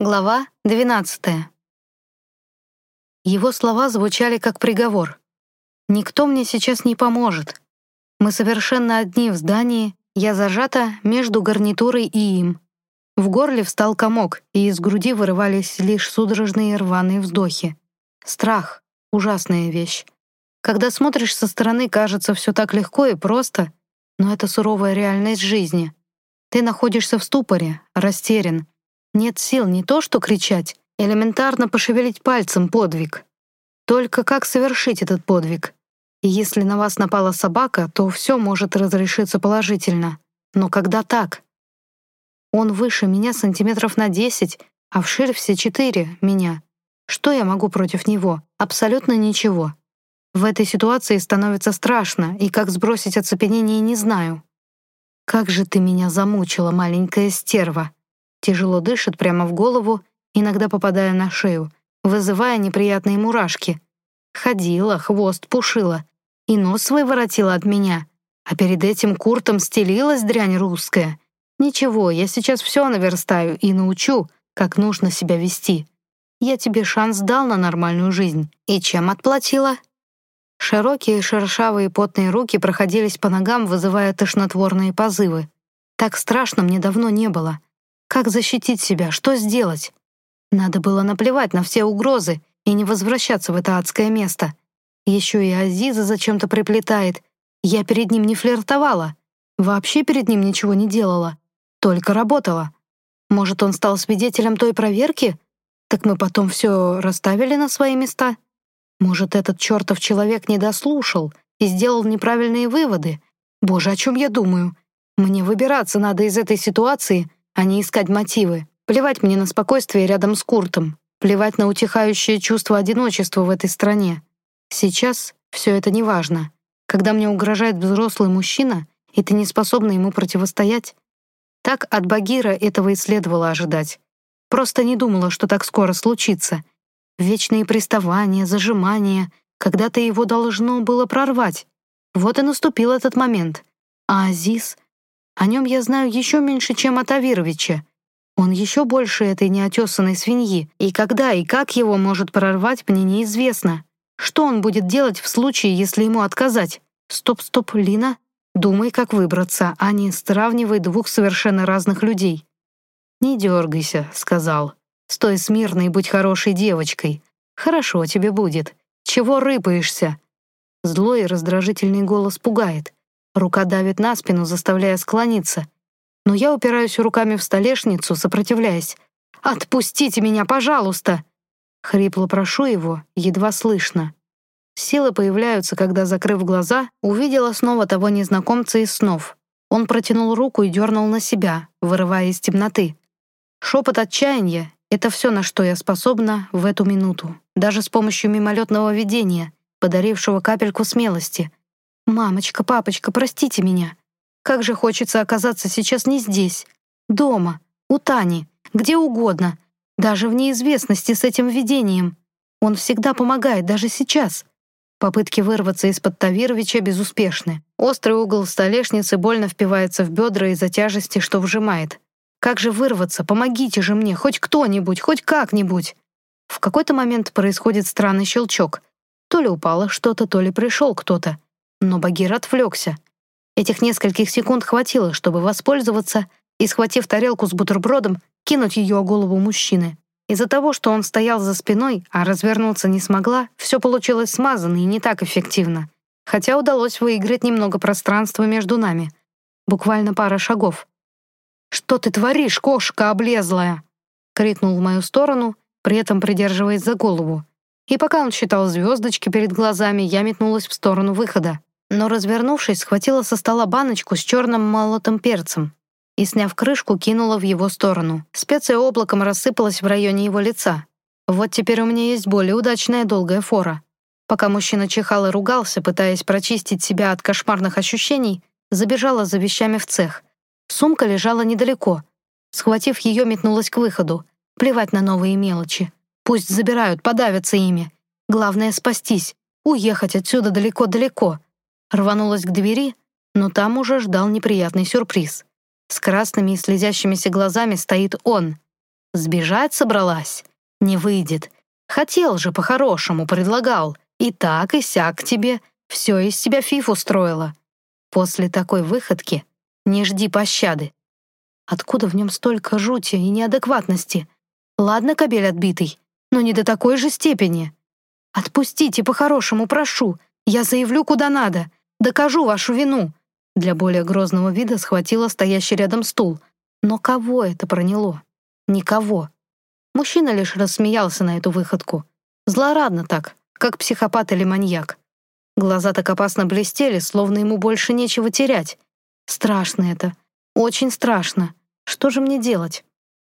Глава 12. Его слова звучали как приговор. «Никто мне сейчас не поможет. Мы совершенно одни в здании, я зажата между гарнитурой и им». В горле встал комок, и из груди вырывались лишь судорожные рваные вздохи. Страх — ужасная вещь. Когда смотришь со стороны, кажется все так легко и просто, но это суровая реальность жизни. Ты находишься в ступоре, растерян, нет сил не то что кричать, элементарно пошевелить пальцем подвиг. Только как совершить этот подвиг? И если на вас напала собака, то все может разрешиться положительно. Но когда так? Он выше меня сантиметров на десять, а вширь все четыре меня. Что я могу против него? Абсолютно ничего. В этой ситуации становится страшно, и как сбросить оцепенение не знаю. «Как же ты меня замучила, маленькая стерва!» Тяжело дышит прямо в голову, иногда попадая на шею, вызывая неприятные мурашки. Ходила, хвост пушила, и нос свой воротила от меня. А перед этим куртом стелилась дрянь русская. Ничего, я сейчас все наверстаю и научу, как нужно себя вести. Я тебе шанс дал на нормальную жизнь. И чем отплатила? Широкие, шершавые, потные руки проходились по ногам, вызывая тошнотворные позывы. Так страшно мне давно не было. Как защитить себя? Что сделать? Надо было наплевать на все угрозы и не возвращаться в это адское место. Еще и Азиза зачем-то приплетает. Я перед ним не флиртовала. Вообще перед ним ничего не делала. Только работала. Может, он стал свидетелем той проверки? Так мы потом все расставили на свои места? Может, этот чертов человек не дослушал и сделал неправильные выводы? Боже, о чем я думаю? Мне выбираться надо из этой ситуации, а не искать мотивы. Плевать мне на спокойствие рядом с Куртом. Плевать на утихающее чувство одиночества в этой стране. Сейчас все это не важно. Когда мне угрожает взрослый мужчина, и ты не способна ему противостоять, так от Багира этого и следовало ожидать. Просто не думала, что так скоро случится. Вечные приставания, зажимания, когда-то его должно было прорвать. Вот и наступил этот момент. А Азиз... О нем я знаю еще меньше, чем о Тавировиче. Он еще больше этой неотесанной свиньи, и когда и как его может прорвать, мне неизвестно. Что он будет делать в случае, если ему отказать? Стоп-стоп, Лина, думай, как выбраться, а не сравнивай двух совершенно разных людей. «Не дергайся», — сказал. «Стой смирно и будь хорошей девочкой. Хорошо тебе будет. Чего рыпаешься?» Злой и раздражительный голос пугает. Рука давит на спину, заставляя склониться. Но я упираюсь руками в столешницу, сопротивляясь. «Отпустите меня, пожалуйста!» Хрипло прошу его, едва слышно. Силы появляются, когда, закрыв глаза, увидела снова того незнакомца из снов. Он протянул руку и дернул на себя, вырывая из темноты. Шепот отчаяния — это все, на что я способна в эту минуту, даже с помощью мимолетного видения, подарившего капельку смелости — «Мамочка, папочка, простите меня. Как же хочется оказаться сейчас не здесь. Дома, у Тани, где угодно, даже в неизвестности с этим видением. Он всегда помогает, даже сейчас». Попытки вырваться из-под Тавировича безуспешны. Острый угол столешницы больно впивается в бедра из-за тяжести, что вжимает. Как же вырваться? Помогите же мне, хоть кто-нибудь, хоть как-нибудь. В какой-то момент происходит странный щелчок. То ли упало что-то, то ли пришел кто-то. Но Багир отвлекся. Этих нескольких секунд хватило, чтобы воспользоваться и, схватив тарелку с бутербродом, кинуть ее о голову мужчины. Из-за того, что он стоял за спиной, а развернуться не смогла, все получилось смазанно и не так эффективно. Хотя удалось выиграть немного пространства между нами. Буквально пара шагов. «Что ты творишь, кошка облезлая?» — крикнул в мою сторону, при этом придерживаясь за голову. И пока он считал звездочки перед глазами, я метнулась в сторону выхода но, развернувшись, схватила со стола баночку с черным молотым перцем и, сняв крышку, кинула в его сторону. Специя облаком рассыпалась в районе его лица. Вот теперь у меня есть более удачная долгая фора. Пока мужчина чихал и ругался, пытаясь прочистить себя от кошмарных ощущений, забежала за вещами в цех. Сумка лежала недалеко. Схватив ее, метнулась к выходу. Плевать на новые мелочи. Пусть забирают, подавятся ими. Главное — спастись. Уехать отсюда далеко-далеко. Рванулась к двери, но там уже ждал неприятный сюрприз. С красными и слезящимися глазами стоит он. Сбежать собралась? Не выйдет. Хотел же по-хорошему, предлагал. И так, и сяк тебе. Все из себя фиф устроила. После такой выходки не жди пощады. Откуда в нем столько жути и неадекватности? Ладно, кобель отбитый, но не до такой же степени. Отпустите по-хорошему, прошу. Я заявлю куда надо. Докажу вашу вину. Для более грозного вида схватила стоящий рядом стул. Но кого это проняло? Никого. Мужчина лишь рассмеялся на эту выходку. Злорадно так, как психопат или маньяк. Глаза так опасно блестели, словно ему больше нечего терять. Страшно это. Очень страшно. Что же мне делать?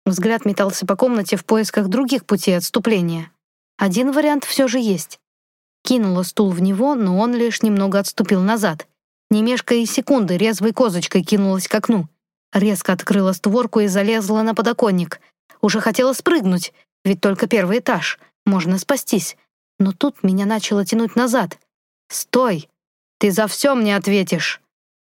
Взгляд метался по комнате в поисках других путей отступления. Один вариант все же есть. Кинула стул в него, но он лишь немного отступил назад. Не мешкая и секунды, резвой козочкой кинулась к окну. Резко открыла створку и залезла на подоконник. Уже хотела спрыгнуть, ведь только первый этаж. Можно спастись. Но тут меня начало тянуть назад. «Стой! Ты за все мне ответишь!»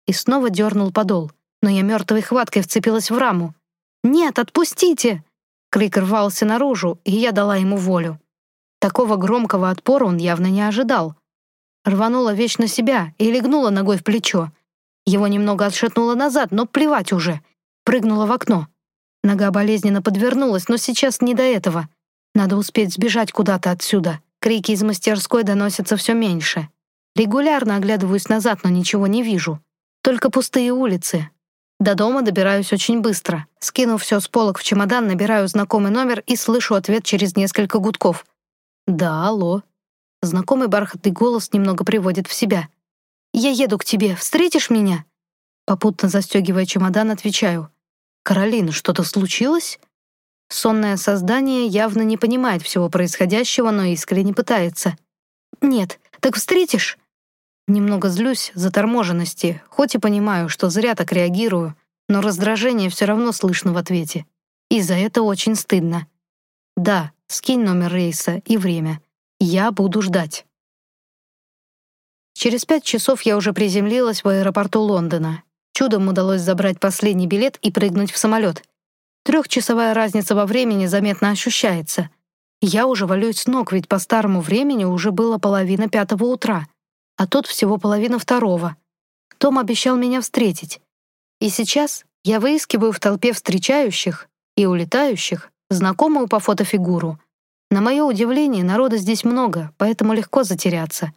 И снова дернул подол, но я мертвой хваткой вцепилась в раму. «Нет, отпустите!» Крик рвался наружу, и я дала ему волю. Такого громкого отпора он явно не ожидал. Рванула вещь на себя и легнула ногой в плечо. Его немного отшатнуло назад, но плевать уже. Прыгнула в окно. Нога болезненно подвернулась, но сейчас не до этого. Надо успеть сбежать куда-то отсюда. Крики из мастерской доносятся все меньше. Регулярно оглядываюсь назад, но ничего не вижу. Только пустые улицы, до дома добираюсь очень быстро. Скинув все с полок в чемодан, набираю знакомый номер и слышу ответ через несколько гудков. «Да, алло». Знакомый бархатный голос немного приводит в себя. «Я еду к тебе. Встретишь меня?» Попутно застегивая чемодан, отвечаю. «Каролина, что-то случилось?» Сонное создание явно не понимает всего происходящего, но искренне пытается. «Нет, так встретишь?» Немного злюсь за торможенности, хоть и понимаю, что зря так реагирую, но раздражение все равно слышно в ответе. И за это очень стыдно. Да, скинь номер рейса и время. Я буду ждать. Через пять часов я уже приземлилась в аэропорту Лондона. Чудом удалось забрать последний билет и прыгнуть в самолет. Трехчасовая разница во времени заметно ощущается. Я уже валюсь с ног, ведь по старому времени уже было половина пятого утра а тут всего половина второго. Том обещал меня встретить. И сейчас я выискиваю в толпе встречающих и улетающих знакомую по фотофигуру. На мое удивление, народа здесь много, поэтому легко затеряться.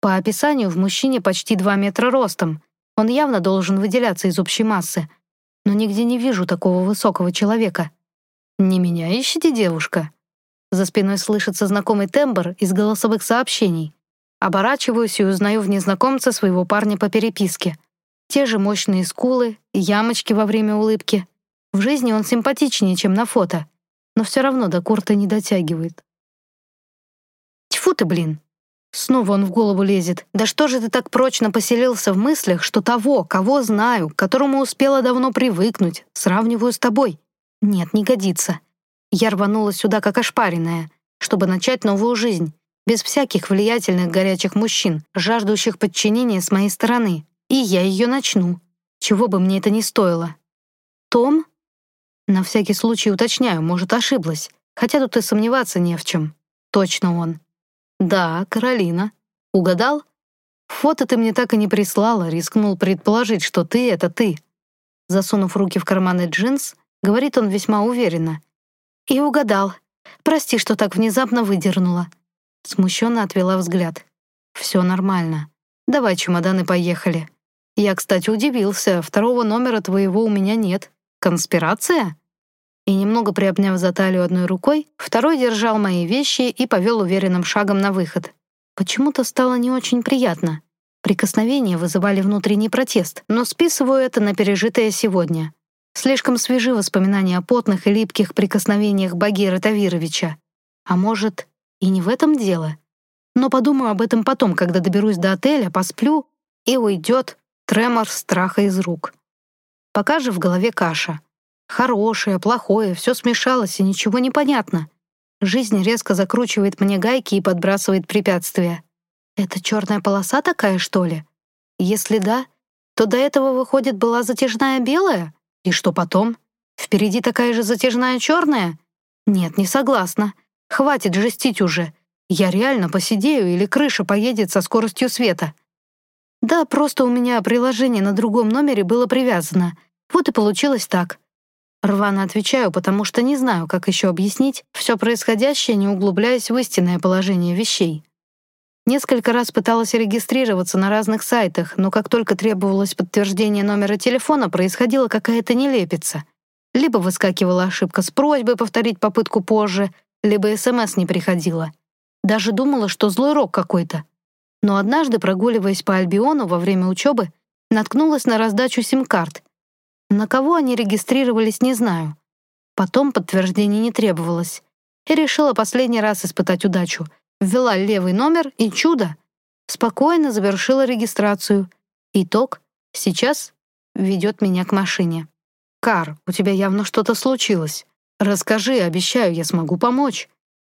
По описанию в мужчине почти 2 метра ростом. Он явно должен выделяться из общей массы. Но нигде не вижу такого высокого человека. «Не меня ищите, девушка?» За спиной слышится знакомый тембр из голосовых сообщений. Оборачиваюсь и узнаю в незнакомце своего парня по переписке. Те же мощные скулы, ямочки во время улыбки. В жизни он симпатичнее, чем на фото, но все равно до Курта не дотягивает. Тьфу ты, блин! Снова он в голову лезет. Да что же ты так прочно поселился в мыслях, что того, кого знаю, к которому успела давно привыкнуть, сравниваю с тобой? Нет, не годится. Я рванула сюда как ошпаренная, чтобы начать новую жизнь без всяких влиятельных горячих мужчин, жаждущих подчинения с моей стороны. И я ее начну, чего бы мне это ни стоило. На всякий случай уточняю, может, ошиблась, хотя тут и сомневаться не в чем. Точно он. Да, Каролина. Угадал? Фото ты мне так и не прислала, рискнул предположить, что ты — это ты. Засунув руки в карманы джинс, говорит он весьма уверенно. И угадал. Прости, что так внезапно выдернула. Смущенно отвела взгляд. «Все нормально. Давай чемоданы поехали. Я, кстати, удивился. Второго номера твоего у меня нет. Конспирация?» И немного приобняв за талию одной рукой, второй держал мои вещи и повел уверенным шагом на выход. Почему-то стало не очень приятно. Прикосновения вызывали внутренний протест, но списываю это на пережитое сегодня. Слишком свежи воспоминания о потных и липких прикосновениях Багира Тавировича. А может, и не в этом дело. Но подумаю об этом потом, когда доберусь до отеля, посплю, и уйдет тремор страха из рук. Пока же в голове каша. Хорошее, плохое, все смешалось, и ничего не понятно. Жизнь резко закручивает мне гайки и подбрасывает препятствия. Это черная полоса такая, что ли? Если да, то до этого, выходит, была затяжная белая? И что потом? Впереди такая же затяжная черная? Нет, не согласна. Хватит жестить уже. Я реально посидею или крыша поедет со скоростью света. Да, просто у меня приложение на другом номере было привязано. Вот и получилось так. Рвано отвечаю, потому что не знаю, как еще объяснить все происходящее, не углубляясь в истинное положение вещей. Несколько раз пыталась регистрироваться на разных сайтах, но как только требовалось подтверждение номера телефона, происходила какая-то нелепица. Либо выскакивала ошибка с просьбой повторить попытку позже, либо СМС не приходила. Даже думала, что злой рок какой-то. Но однажды, прогуливаясь по Альбиону во время учебы, наткнулась на раздачу сим-карт. На кого они регистрировались, не знаю. Потом подтверждение не требовалось. И решила последний раз испытать удачу. Ввела левый номер, и чудо! Спокойно завершила регистрацию. Итог сейчас ведет меня к машине. «Кар, у тебя явно что-то случилось. Расскажи, обещаю, я смогу помочь».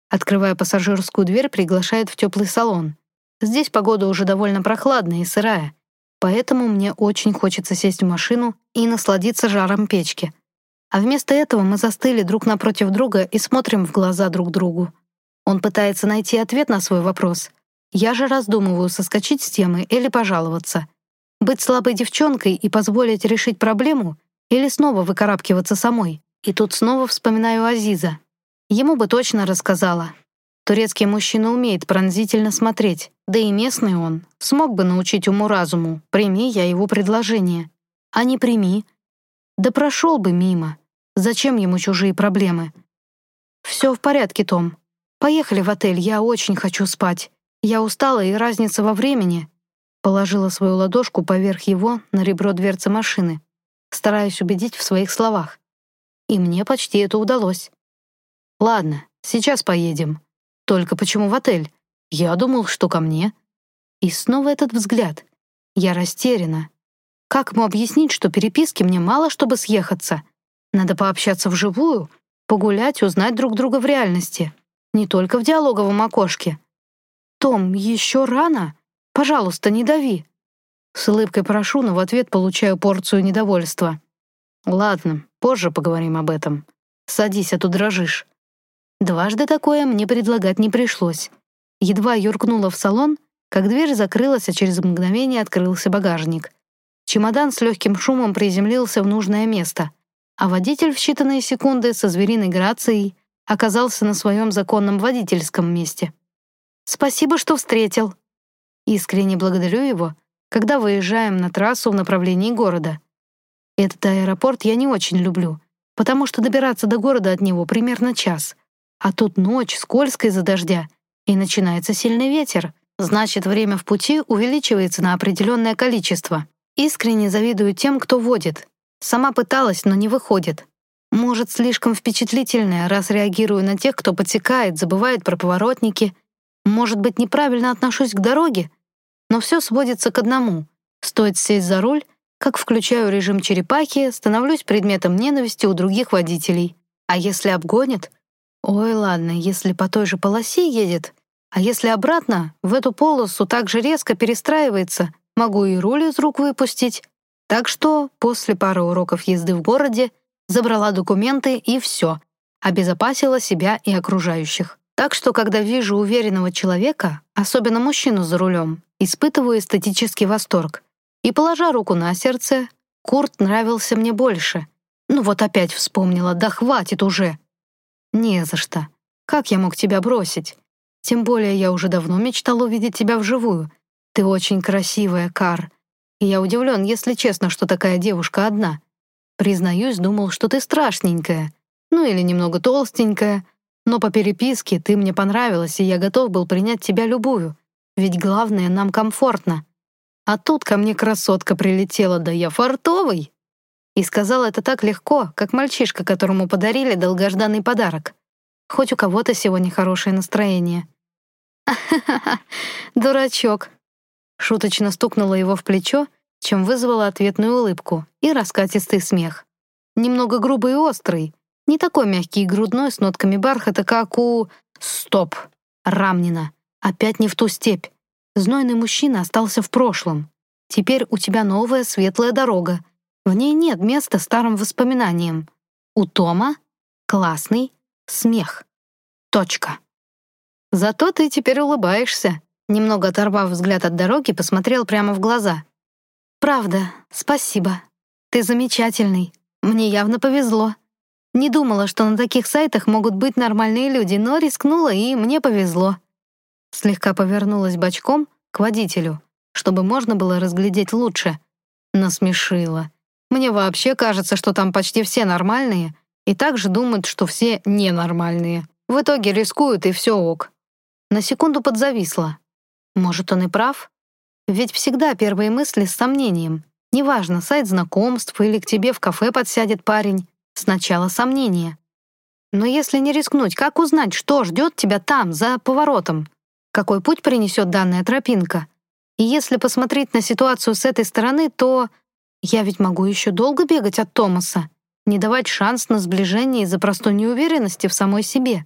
Открывая пассажирскую дверь, приглашает в теплый салон. Здесь погода уже довольно прохладная и сырая, поэтому мне очень хочется сесть в машину и насладиться жаром печки. А вместо этого мы застыли друг напротив друга и смотрим в глаза друг другу. Он пытается найти ответ на свой вопрос. Я же раздумываю, соскочить с темы или пожаловаться. Быть слабой девчонкой и позволить решить проблему или снова выкарабкиваться самой. И тут снова вспоминаю Азиза. Ему бы точно рассказала. Турецкий мужчина умеет пронзительно смотреть, да и местный он. Смог бы научить уму-разуму, прими я его предложение. А не прими. Да прошел бы мимо. Зачем ему чужие проблемы? Все в порядке, Том. Поехали в отель, я очень хочу спать. Я устала, и разница во времени. Положила свою ладошку поверх его на ребро дверцы машины стараясь убедить в своих словах. И мне почти это удалось. «Ладно, сейчас поедем. Только почему в отель? Я думал, что ко мне». И снова этот взгляд. Я растеряна. Как ему объяснить, что переписки мне мало, чтобы съехаться? Надо пообщаться вживую, погулять, узнать друг друга в реальности. Не только в диалоговом окошке. «Том, еще рано? Пожалуйста, не дави». С улыбкой прошу, но в ответ получаю порцию недовольства. «Ладно, позже поговорим об этом. Садись, а то дрожишь». Дважды такое мне предлагать не пришлось. Едва юркнула в салон, как дверь закрылась, а через мгновение открылся багажник. Чемодан с легким шумом приземлился в нужное место, а водитель в считанные секунды со звериной грацией оказался на своем законном водительском месте. «Спасибо, что встретил». Искренне благодарю его, когда выезжаем на трассу в направлении города. Этот аэропорт я не очень люблю, потому что добираться до города от него примерно час. А тут ночь, скользкая из-за дождя, и начинается сильный ветер. Значит, время в пути увеличивается на определенное количество. Искренне завидую тем, кто водит. Сама пыталась, но не выходит. Может, слишком впечатлительная, раз реагирую на тех, кто подсекает, забывает про поворотники. Может быть, неправильно отношусь к дороге? Но все сводится к одному. Стоит сесть за руль, как включаю режим черепахи, становлюсь предметом ненависти у других водителей. А если обгонят? Ой, ладно, если по той же полосе едет. А если обратно, в эту полосу так же резко перестраивается, могу и руль из рук выпустить. Так что после пары уроков езды в городе забрала документы и все, обезопасила себя и окружающих. Так что, когда вижу уверенного человека, особенно мужчину за рулем, испытываю эстетический восторг. И, положа руку на сердце, Курт нравился мне больше. Ну вот опять вспомнила, да хватит уже. Не за что. Как я мог тебя бросить? Тем более я уже давно мечтал увидеть тебя вживую. Ты очень красивая, Кар. И я удивлен, если честно, что такая девушка одна. Признаюсь, думал, что ты страшненькая. Ну или немного толстенькая. Но по переписке ты мне понравилась, и я готов был принять тебя любую. Ведь главное, нам комфортно. А тут ко мне красотка прилетела, да я фартовый. И сказала это так легко, как мальчишка, которому подарили долгожданный подарок. Хоть у кого-то сегодня хорошее настроение. «Ха-ха-ха, дурачок!» Шуточно стукнула его в плечо, чем вызвала ответную улыбку и раскатистый смех. Немного грубый и острый, не такой мягкий и грудной с нотками бархата, как у... Стоп! Рамнина. Опять не в ту степь. Знойный мужчина остался в прошлом. Теперь у тебя новая светлая дорога. В ней нет места старым воспоминаниям. У Тома классный, смех. Точка. Зато ты теперь улыбаешься. Немного оторвав взгляд от дороги, посмотрел прямо в глаза. «Правда, спасибо. Ты замечательный. Мне явно повезло. Не думала, что на таких сайтах могут быть нормальные люди, но рискнула, и мне повезло». Слегка повернулась бочком к водителю, чтобы можно было разглядеть лучше. Насмешила. Мне вообще кажется, что там почти все нормальные, и также думают, что все ненормальные. В итоге рискуют, и все ок. На секунду подзависла. Может, он и прав? Ведь всегда первые мысли с сомнением. Неважно, сайт знакомств или к тебе в кафе подсядет парень. Сначала сомнения. Но если не рискнуть, как узнать, что ждет тебя там, за поворотом? Какой путь принесет данная тропинка? И если посмотреть на ситуацию с этой стороны, то я ведь могу еще долго бегать от Томаса, не давать шанс на сближение из-за простой неуверенности в самой себе.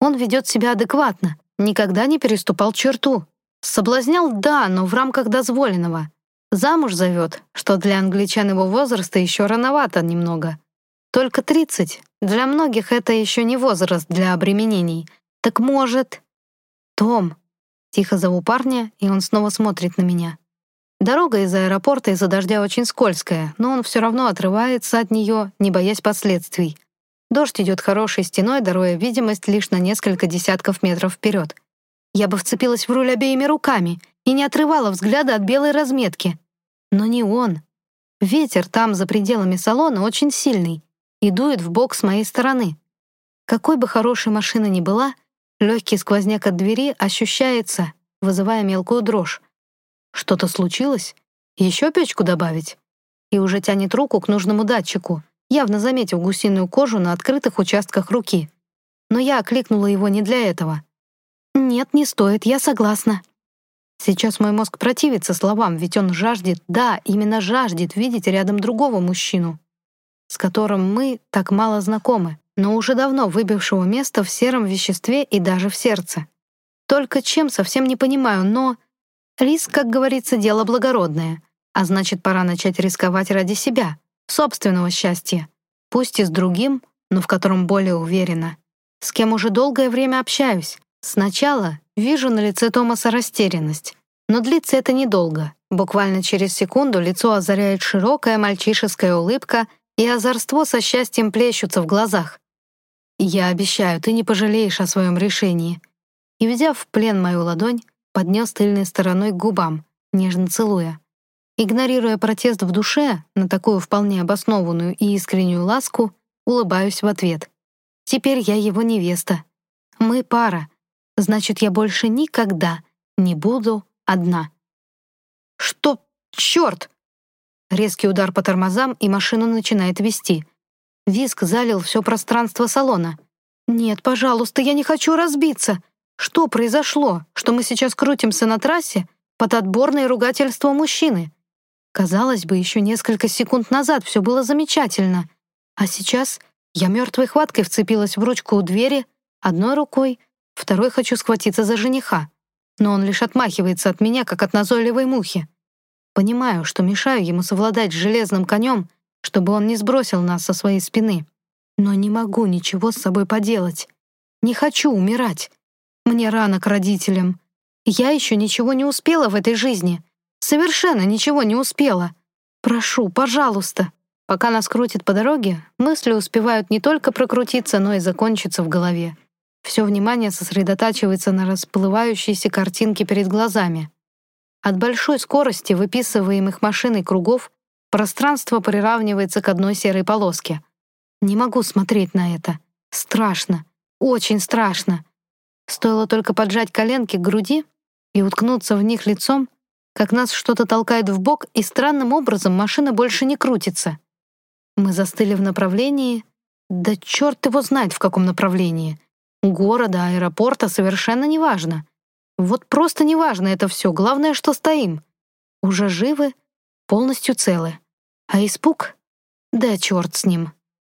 Он ведет себя адекватно, никогда не переступал черту. Соблазнял, да, но в рамках дозволенного. Замуж зовет, что для англичан его возраста еще рановато немного. Только 30. Для многих это еще не возраст для обременений. Так может... Том. Тихо зову парня, и он снова смотрит на меня. Дорога из аэропорта из-за дождя очень скользкая, но он все равно отрывается от нее, не боясь последствий. Дождь идет хорошей стеной, даруя видимость лишь на несколько десятков метров вперед. Я бы вцепилась в руль обеими руками и не отрывала взгляда от белой разметки. Но не он. Ветер там, за пределами салона, очень сильный и дует в бок с моей стороны. Какой бы хорошей машина ни была, легкий сквозняк от двери ощущается, вызывая мелкую дрожь. Что-то случилось? Еще печку добавить? И уже тянет руку к нужному датчику, явно заметив гусиную кожу на открытых участках руки. Но я окликнула его не для этого. «Нет, не стоит, я согласна». Сейчас мой мозг противится словам, ведь он жаждет, да, именно жаждет видеть рядом другого мужчину, с которым мы так мало знакомы, но уже давно выбившего место в сером веществе и даже в сердце. Только чем, совсем не понимаю, но Риск, как говорится, дело благородное, а значит, пора начать рисковать ради себя, собственного счастья. Пусть и с другим, но в котором более уверена. С кем уже долгое время общаюсь. Сначала вижу на лице Томаса растерянность, но длится это недолго. Буквально через секунду лицо озаряет широкая мальчишеская улыбка, и озорство со счастьем плещутся в глазах. «Я обещаю, ты не пожалеешь о своем решении». И, взяв в плен мою ладонь, поднес тыльной стороной к губам, нежно целуя. Игнорируя протест в душе на такую вполне обоснованную и искреннюю ласку, улыбаюсь в ответ. Теперь я его невеста. Мы пара. Значит, я больше никогда не буду одна. Что? Черт! Резкий удар по тормозам, и машину начинает вести. Виск залил все пространство салона. «Нет, пожалуйста, я не хочу разбиться!» Что произошло, что мы сейчас крутимся на трассе под отборное ругательство мужчины? Казалось бы, еще несколько секунд назад все было замечательно. А сейчас я мертвой хваткой вцепилась в ручку у двери, одной рукой, второй хочу схватиться за жениха. Но он лишь отмахивается от меня, как от назойливой мухи. Понимаю, что мешаю ему совладать с железным конем, чтобы он не сбросил нас со своей спины. Но не могу ничего с собой поделать. Не хочу умирать. Мне рано к родителям. Я еще ничего не успела в этой жизни. Совершенно ничего не успела. Прошу, пожалуйста. Пока нас крутит по дороге, мысли успевают не только прокрутиться, но и закончиться в голове. Все внимание сосредотачивается на расплывающейся картинке перед глазами. От большой скорости выписываемых машиной кругов пространство приравнивается к одной серой полоске. Не могу смотреть на это. Страшно. Очень страшно. Стоило только поджать коленки к груди и уткнуться в них лицом, как нас что-то толкает в бок, и странным образом машина больше не крутится. Мы застыли в направлении... Да черт его знает, в каком направлении. Города, аэропорта совершенно неважно. Вот просто неважно это все, главное, что стоим. Уже живы, полностью целы. А испуг? Да черт с ним.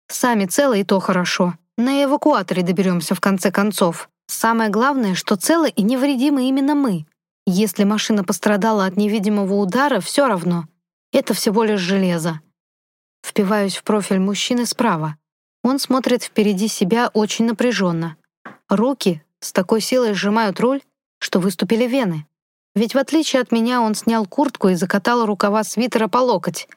Сами целы и то хорошо. На эвакуаторе доберемся в конце концов. Самое главное, что целы и невредимы именно мы. Если машина пострадала от невидимого удара, все равно. Это всего лишь железо. Впиваюсь в профиль мужчины справа. Он смотрит впереди себя очень напряженно. Руки с такой силой сжимают руль, что выступили вены. Ведь в отличие от меня он снял куртку и закатал рукава свитера по локоть.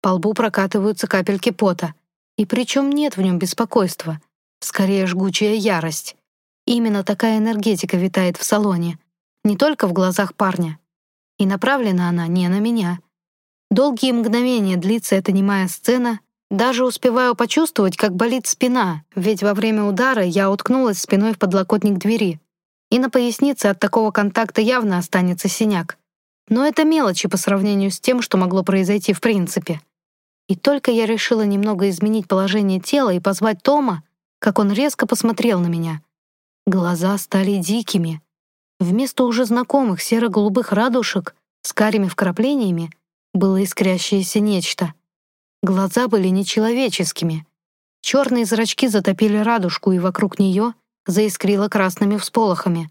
По лбу прокатываются капельки пота. И причем нет в нем беспокойства. Скорее жгучая ярость. Именно такая энергетика витает в салоне. Не только в глазах парня. И направлена она не на меня. Долгие мгновения длится эта немая сцена, даже успеваю почувствовать, как болит спина, ведь во время удара я уткнулась спиной в подлокотник двери. И на пояснице от такого контакта явно останется синяк. Но это мелочи по сравнению с тем, что могло произойти в принципе. И только я решила немного изменить положение тела и позвать Тома, как он резко посмотрел на меня. Глаза стали дикими. Вместо уже знакомых серо-голубых радужек с карими вкраплениями было искрящееся нечто — Глаза были нечеловеческими. Черные зрачки затопили радужку, и вокруг нее заискрило красными всполохами.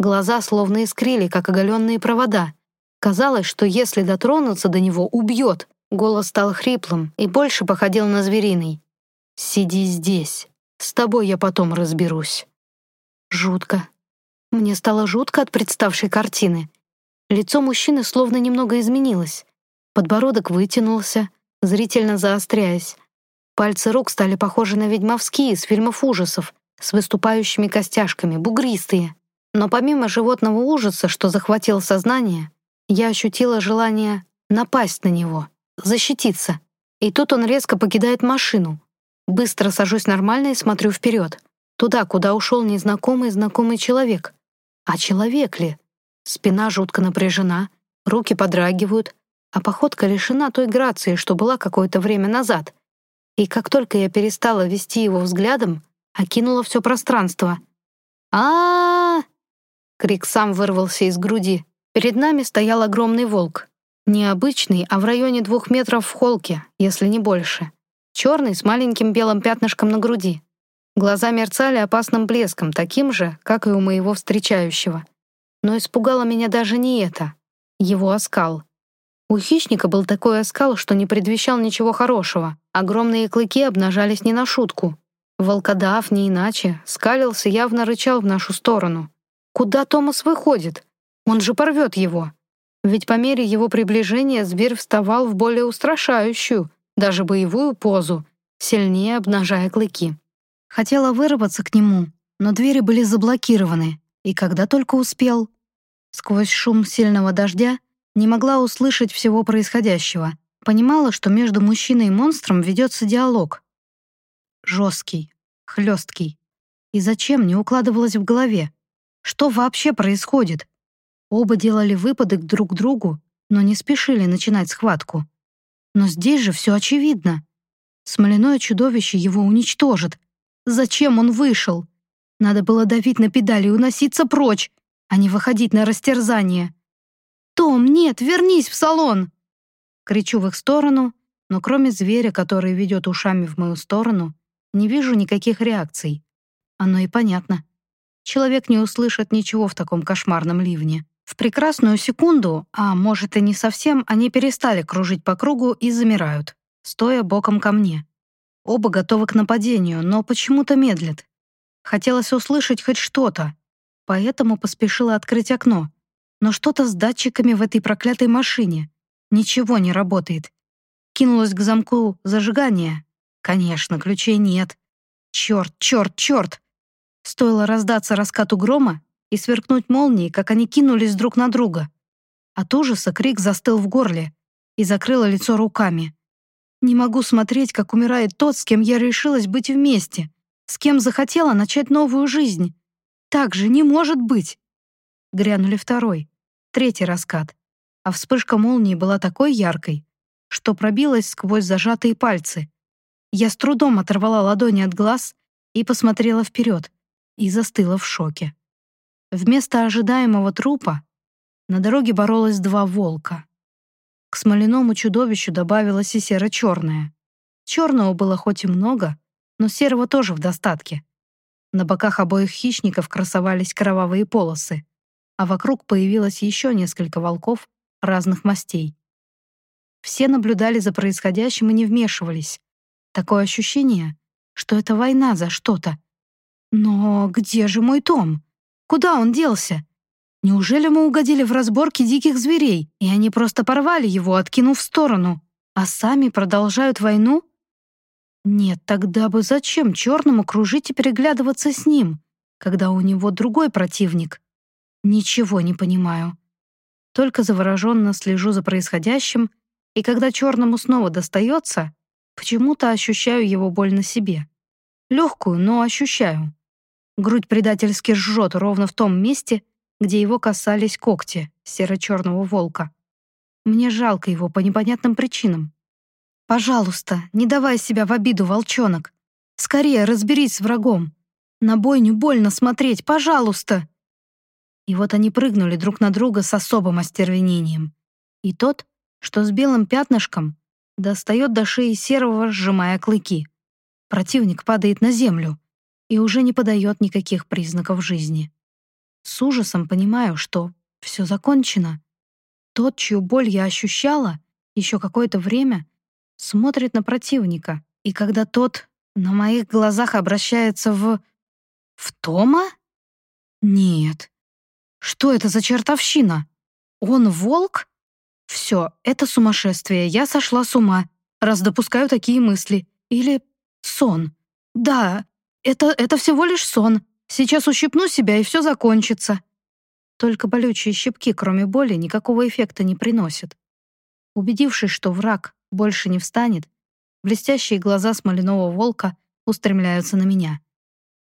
Глаза словно искрили, как оголенные провода. Казалось, что если дотронуться до него, убьет. Голос стал хриплым и больше походил на звериный. «Сиди здесь. С тобой я потом разберусь». Жутко. Мне стало жутко от представшей картины. Лицо мужчины словно немного изменилось. Подбородок вытянулся, зрительно заостряясь. Пальцы рук стали похожи на ведьмовские из фильмов ужасов, с выступающими костяшками, бугристые. Но помимо животного ужаса, что захватило сознание, я ощутила желание напасть на него, защититься. И тут он резко покидает машину. Быстро сажусь нормально и смотрю вперед. Туда, куда ушел незнакомый знакомый человек. А человек ли? Спина жутко напряжена, руки подрагивают, а походка лишена той грации, что была какое-то время назад. И как только я перестала вести его взглядом, окинула все пространство. а, Крик сам вырвался из груди. Перед нами стоял огромный волк. Необычный, а в районе двух метров в холке, если не больше. Черный, с маленьким белым пятнышком на груди. Глаза мерцали опасным блеском, таким же, как и у моего встречающего. Но испугало меня даже не это. Его оскал — у хищника был такой оскал, что не предвещал ничего хорошего. Огромные клыки обнажались не на шутку. Волкодав, не иначе, скалился, явно рычал в нашу сторону. «Куда Томас выходит? Он же порвет его!» Ведь по мере его приближения зверь вставал в более устрашающую, даже боевую позу, сильнее обнажая клыки. Хотела вырваться к нему, но двери были заблокированы, и когда только успел... Сквозь шум сильного дождя не могла услышать всего происходящего. Понимала, что между мужчиной и монстром ведется диалог. Жесткий, хлесткий. И зачем не укладывалось в голове? Что вообще происходит? Оба делали выпады друг к другу, но не спешили начинать схватку. Но здесь же все очевидно. Смоляное чудовище его уничтожит. Зачем он вышел? Надо было давить на педали и уноситься прочь, а не выходить на растерзание. «Том, нет, вернись в салон!» Кричу в их сторону, но кроме зверя, который ведет ушами в мою сторону, не вижу никаких реакций. Оно и понятно. Человек не услышит ничего в таком кошмарном ливне. В прекрасную секунду, а может и не совсем, они перестали кружить по кругу и замирают, стоя боком ко мне. Оба готовы к нападению, но почему-то медлят. Хотелось услышать хоть что-то, поэтому поспешила открыть окно, но что-то с датчиками в этой проклятой машине. Ничего не работает. Кинулась к замку зажигания. Конечно, ключей нет. Черт, черт, черт! Стоило раздаться раскату грома и сверкнуть молнией, как они кинулись друг на друга. От ужаса крик застыл в горле и закрыла лицо руками. Не могу смотреть, как умирает тот, с кем я решилась быть вместе, с кем захотела начать новую жизнь. Так же не может быть. Грянули второй третий раскат, а вспышка молнии была такой яркой, что пробилась сквозь зажатые пальцы. Я с трудом оторвала ладони от глаз и посмотрела вперед, и застыла в шоке. Вместо ожидаемого трупа на дороге боролось два волка. К смоляному чудовищу добавилось и серо-черное. Черного было хоть и много, но серого тоже в достатке. На боках обоих хищников красовались кровавые полосы а вокруг появилось еще несколько волков разных мастей. Все наблюдали за происходящим и не вмешивались. Такое ощущение, что это война за что-то. Но где же мой Том? Куда он делся? Неужели мы угодили в разборки диких зверей, и они просто порвали его, откинув в сторону, а сами продолжают войну? Нет, тогда бы зачем черному кружить и переглядываться с ним, когда у него другой противник? Ничего не понимаю. Только завороженно слежу за происходящим, и когда черному снова достается, почему-то ощущаю его боль на себе. Легкую, но ощущаю. Грудь предательски жжет ровно в том месте, где его касались когти серо-черного волка. Мне жалко его по непонятным причинам. «Пожалуйста, не давай себя в обиду, волчонок. Скорее разберись с врагом. На бойню больно смотреть, пожалуйста!» И вот они прыгнули друг на друга с особым остервенением. И тот, что с белым пятнышком, достает до шеи серого, сжимая клыки. Противник падает на землю и уже не подает никаких признаков жизни. С ужасом понимаю, что все закончено. Тот, чью боль я ощущала еще какое-то время, смотрит на противника, и когда тот на моих глазах обращается в... в Тома? Нет. Что это за чертовщина? Он волк? Все, это сумасшествие, я сошла с ума, раз допускаю такие мысли. Или сон. Да, это, это всего лишь сон. Сейчас ущипну себя, и все закончится. Только болючие щипки, кроме боли, никакого эффекта не приносят. Убедившись, что враг больше не встанет, блестящие глаза смоляного волка устремляются на меня.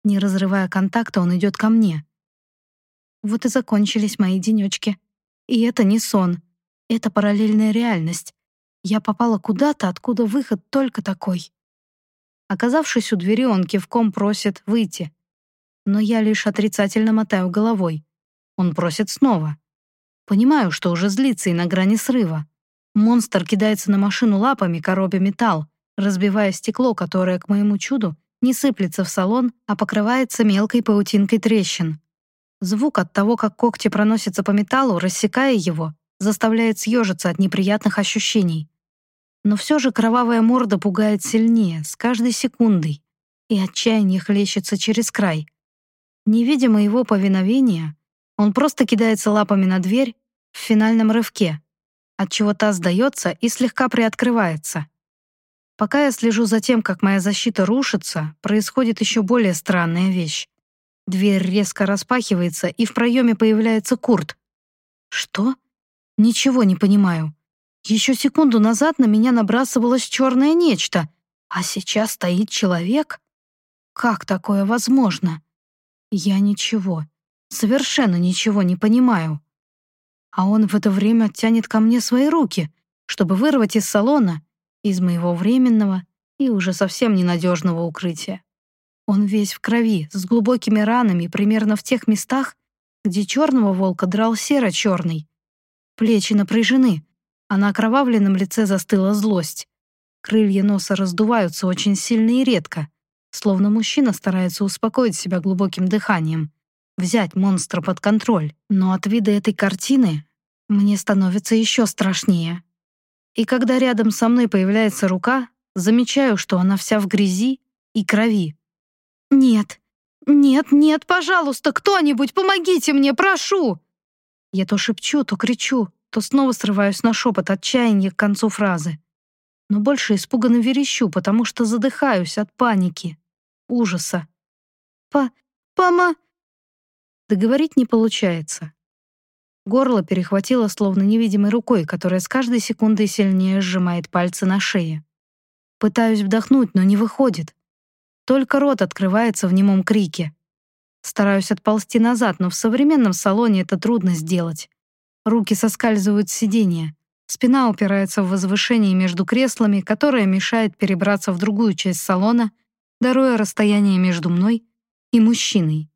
Не разрывая контакта, он идет ко мне. Вот и закончились мои денечки. И это не сон. Это параллельная реальность. Я попала куда-то, откуда выход только такой. Оказавшись у двери, он кивком просит выйти. Но я лишь отрицательно мотаю головой. Он просит снова. Понимаю, что уже злится и на грани срыва. Монстр кидается на машину лапами, коробя металл, разбивая стекло, которое, к моему чуду, не сыплется в салон, а покрывается мелкой паутинкой трещин. Звук от того, как когти проносятся по металлу, рассекая его, заставляет съежиться от неприятных ощущений. Но все же кровавая морда пугает сильнее, с каждой секундой, и отчаяние хлещется через край. Не видя моего повиновения, он просто кидается лапами на дверь в финальном рывке, отчего та сдается и слегка приоткрывается. Пока я слежу за тем, как моя защита рушится, происходит еще более странная вещь. Дверь резко распахивается, и в проеме появляется Курт. Что? Ничего не понимаю. Еще секунду назад на меня набрасывалось черное нечто, а сейчас стоит человек? Как такое возможно? Я ничего, совершенно ничего не понимаю. А он в это время тянет ко мне свои руки, чтобы вырвать из салона, из моего временного и уже совсем ненадежного укрытия. Он весь в крови, с глубокими ранами, примерно в тех местах, где черного волка драл серо-черный. Плечи напряжены, а на окровавленном лице застыла злость. Крылья носа раздуваются очень сильно и редко, словно мужчина старается успокоить себя глубоким дыханием, взять монстра под контроль. Но от вида этой картины мне становится еще страшнее. И когда рядом со мной появляется рука, замечаю, что она вся в грязи и крови. «Нет, нет, нет, пожалуйста, кто-нибудь, помогите мне, прошу!» Я то шепчу, то кричу, то снова срываюсь на шепот отчаяния к концу фразы. Но больше испуганно верещу, потому что задыхаюсь от паники, ужаса. «По... пома...» Договорить не получается. Горло перехватило словно невидимой рукой, которая с каждой секундой сильнее сжимает пальцы на шее. Пытаюсь вдохнуть, но не выходит. Только рот открывается в немом крике. Стараюсь отползти назад, но в современном салоне это трудно сделать. Руки соскальзывают с сиденья. Спина упирается в возвышение между креслами, которое мешает перебраться в другую часть салона, даруя расстояние между мной и мужчиной.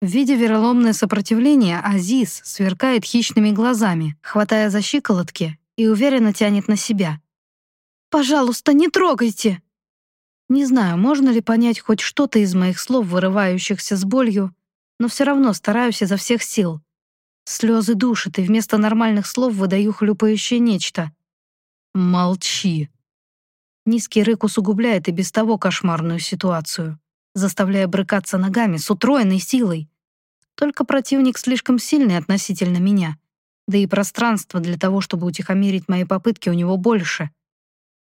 В виде вероломное сопротивление, Азиз сверкает хищными глазами, хватая за щиколотки и уверенно тянет на себя. «Пожалуйста, не трогайте!» Не знаю, можно ли понять хоть что-то из моих слов, вырывающихся с болью, но все равно стараюсь изо всех сил. Слезы душат, и вместо нормальных слов выдаю хлюпающее нечто. «Молчи!» Низкий рык усугубляет и без того кошмарную ситуацию, заставляя брыкаться ногами с утроенной силой. Только противник слишком сильный относительно меня, да и пространства для того, чтобы утихомирить мои попытки, у него больше.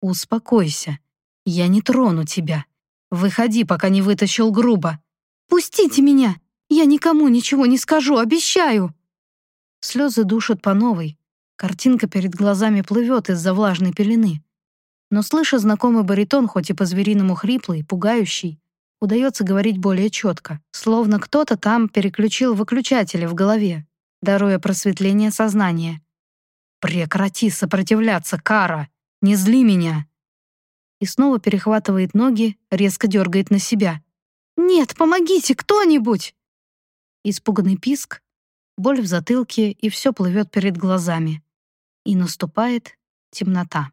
Успокойся. Я не трону тебя. Выходи, пока не вытащил грубо. Пустите меня! Я никому ничего не скажу, обещаю!» Слезы душат по новой. Картинка перед глазами плывет из-за влажной пелены. Но, слыша знакомый баритон, хоть и по-звериному хриплый, пугающий, удается говорить более четко, словно кто-то там переключил выключатели в голове, даруя просветление сознания. «Прекрати сопротивляться, Кара! Не зли меня!» И снова перехватывает ноги, резко дергает на себя. «Нет, помогите, кто-нибудь!» Испуганный писк, боль в затылке, и все плывет перед глазами. И наступает темнота.